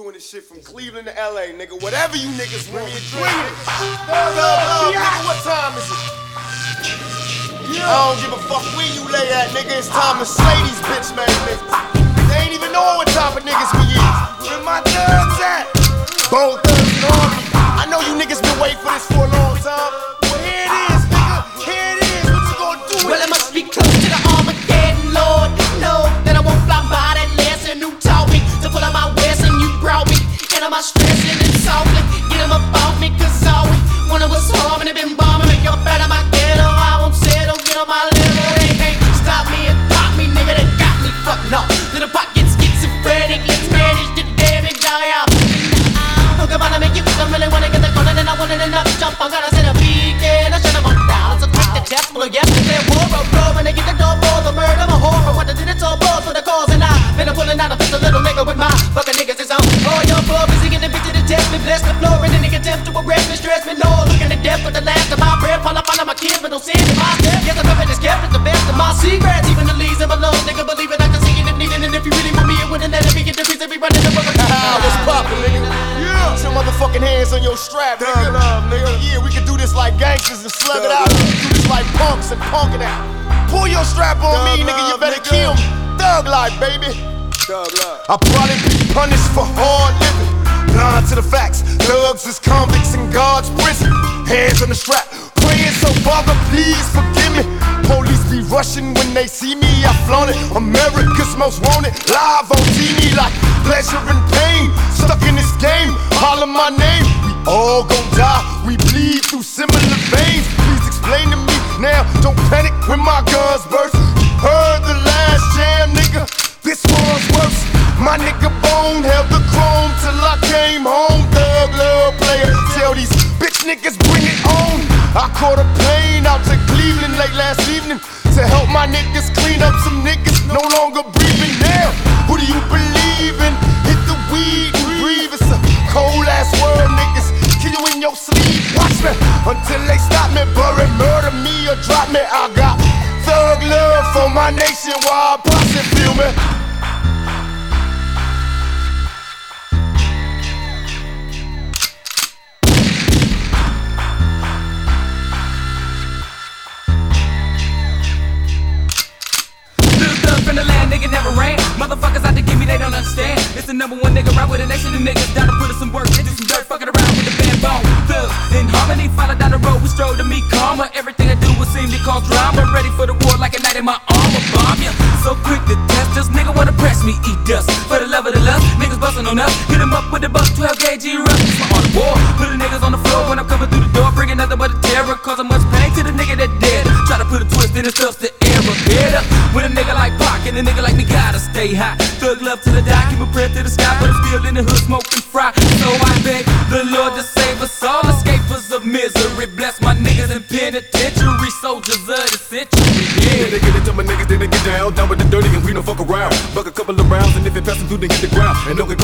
Doing this shit from Cleveland to LA, nigga. Whatever you niggas want. It. Thug love, nigga. What time is it? I don't give a fuck where you lay at, nigga. It's time to slay these bitch man niggas. They ain't even know what type of niggas we is. Where my thugs at? Bone thugs and army. I know you niggas been waiting for this for a long brought me? And I'm stressing and softly. Get them up off me, cause always one of us harming and been bombing. Make up out of my ghetto. I won't settle, get on my level. They can't stop me and pop me, nigga. They got me fucked up. Little pockets get schizophrenic. Let's manage the damage, I am. About to make you I really wanna get the corner and I want it enough jump. I'm gonna set a beat and I shut them all down. A quick the test full of yesterday. War of love and they get the door for the murder. I'm a horror. What I did it's all for the cause and I been a pulling out a pistol little nigga with my fucking niggas is on. All your club is getting the bitch to the test me. Bless the floor and the nigga attempt to arrest me. Stress me. No, looking at death with the last of my breath. Fall up on my kids, but don't see it in my step. Yes, I'm up this kept with the best of my secrets. Even the leaves of my lungs, nigga, believe it. I can see it if needed. And if you really want me, it wouldn't let me get the piece of me running the fucking Ah, what's poppin', nigga? Yeah. Put your motherfucking hands on your strap, nigga. Love, nigga. Yeah, we can do this like gangsters and slug it out. We can do this like punks and punk it out. Pull your strap on me, nigga. You better kill me. Thug life, baby. I'll probably be punished for hard living. Blind to the facts. Thugs is convicts in God's prison. Hands on the strap. Praying so, Father, please forgive me. Police be rushing when they see me. I flaunt it. America's most wanted. Live on TV like pleasure and pain. Stuck in this game. Holler my name. I caught a plane out to Cleveland late last evening to help my niggas clean up some niggas no longer breathing. Now, who do you believe in? Hit the weed and breathe. It's a cold ass world, niggas. Kill you in your sleep. Watch me until they stop me, bury, murder me or drop me. I got thug love for my nation. Wild posse, feel me? The number one nigga right with a nation of niggas down to put in some work. Do some dirt, fucking around with the band bone. Thugs in harmony, follow down the road, we stroll to meet karma. Everything I do will seem to cause drama. Ready for the war like a knight in my armor. Bomb ya. So quick to test us, nigga wanna press me, eat dust. For the love of the lust, niggas bustin' on us. Hit 'em up with the bus, 12 gauge. It's my art of war. Put the niggas on the floor when I'm coming through the door. Bringing nothing but a terror, causing much pain to the nigga that dead. Try to put a twist in his stuff to error. Head up with a nigga like Pac and a nigga like stay high. Thug love to the die, keep a prayer to the sky, but I'm still in the hood smoking fry. So I beg the Lord to save us all, escapers of misery. Bless my niggas in penitentiary, soldiers of the century. Yeah, they get it to my niggas, they get down, down with the dirty, and we don't fuck around. Buck a couple of rounds, and if it passes through, then hit the ground. And don't get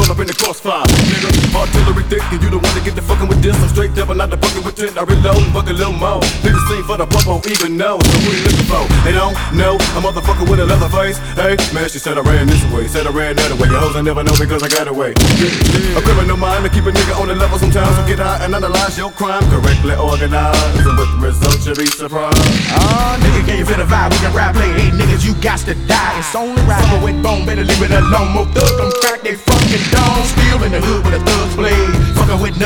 thick, and you the one wanna get the fucking with this. I'm straight devil, not the bucket with ten. I reload and buck a little more. Hit the scene for the won't even know. So who you looking for? They don't know. A motherfucker with a leather face. Hey, man, she said I ran this way, said I ran that way. Your hoes I never know because I got away. A criminal mind to keep a nigga on the level sometimes. So get high and analyze your crime correctly organized. And with the results, you'll be surprised. Ah, nigga, can you feel the vibe? We can rap, play. Hey, niggas, you got to die. It's only right. Summer with bone, better leave it alone. More thugs, them crack they fucking dome. Still in the hood with a. Fucking with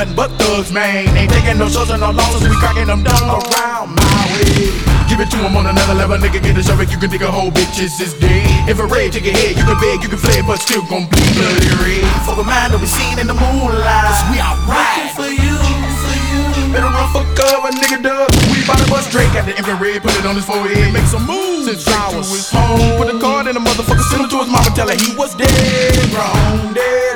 nothing but thugs, man. Ain't taking no shows and no losses. We cracking them down around my way. Give it to him on another level, nigga. Get a show You can dig a whole bitches is dead. If a red take your head, you can beg, you can flay, but still gon' bleed bloody red. Fuck a mind that we seen in the moonlight. Cause we alright. for you, for you. Better run for cover, nigga, dub. We bout to bust Drake at the infrared, put it on his forehead, make some moves. Since to his home, put a card in the motherfucker, send it to his mama, tell her he was dead wrong, dead.